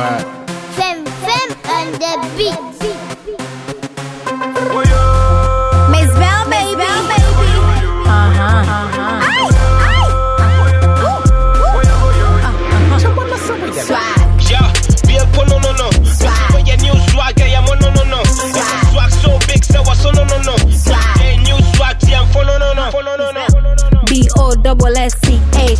Word. Fem Fem on the beat. Miss Bell, baby. Uh-huh. uh-huh. Ay, ay. Swag. Yeah, bien por no no no. This is where your new swag, I am on no no no. It's a swag so big, so I so no no no. Yeah, new swag, yeah, I'm for no no no. For no no no. B O double S C H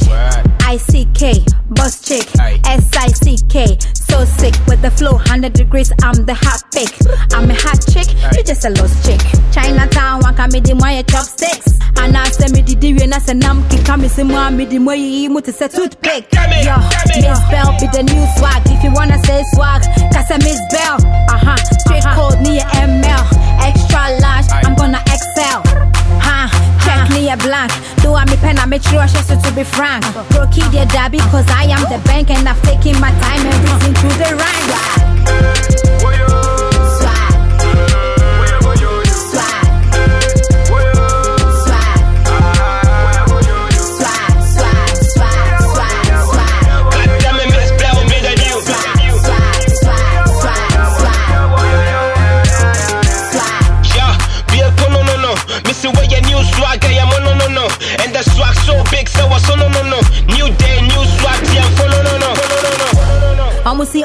I C K Boss chick Aye. S I C K So sick. With the flow 100 degrees I'm the hot pick. I'm a hot chick You just a lost chick. Chinatown waka me di moye chopsticks And I say me di di we na say nam kika me si mo me di mo yi mu to say toothpick. Yo. Miss Bell be the new swag. If you wanna say swag Cause I Miss Bell. Uh-huh Straight code me a ML Extra large I'm gonna excel Huh Check me a blank. Do I me pen? I make sure I to be frank. Brokey the dabby, cause I am the bank and I've taken my time and reason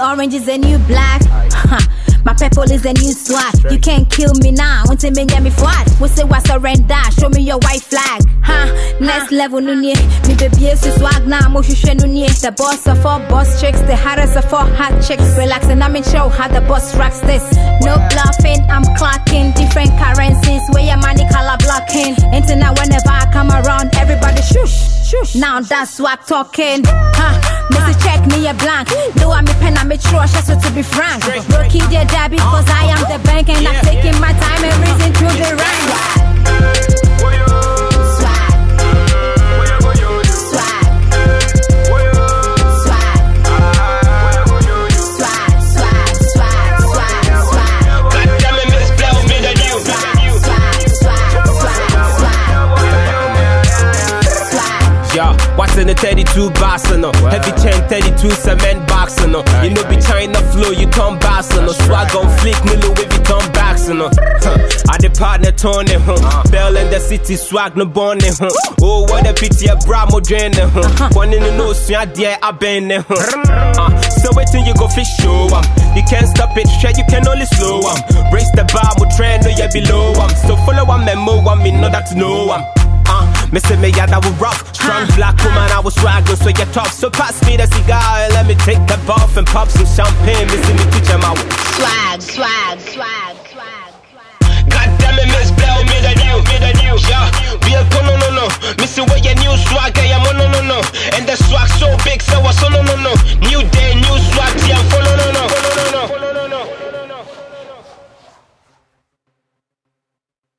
orange is a new black. My purple is a new swag. You can't kill me now. Want to me me flat. We say what surrender. Show me your white flag. Huh? Next level no near. Me baby is swag now. Mo shushe no near. The boss of all boss chicks. The hottest of all hot chicks. Relax and I'm in show how the boss rocks this. No bluffing. I'm clocking different currencies. Where your money color blocking. Until now whenever I come around, everybody shush. Shush. Now that's swag talking. Huh? Missy check me a blank. Do I me pen, I make sure I so to be frank. Rookie dear dabby, cause I am the bank and I'm taking my time and reason to the rank. In the 32 Barcelona? Heavy chain 32 cement box no. You know be China flow, you turn bass no. Swag on flick, me Louis Vuitton bags no. Huh. I the partner Tony, huh? Bell in the city, swag no born huh? Oh, what a pity, a bramo drain huh? One in the nose, yeah, dear, I been huh? Uh, so waiting you go fish show um. You can't stop it, shit, you can only slow um. Brace the bar, mo train, no, you below um. So follow one memo, one me know that know um. Missing me, yeah, that was rough. Strong black woman, I was struggling, so you're tough. So pass me the cigar and let me take a bath and pop some champagne. Missing me, teach my swag, swag, swag, swag. God damn it, Miss Bell, me the new, me the new, yeah. Be a cool, no, no, no. Missing where your new swag, I am, no, no, no. And the swag so big, so I so no, no, no.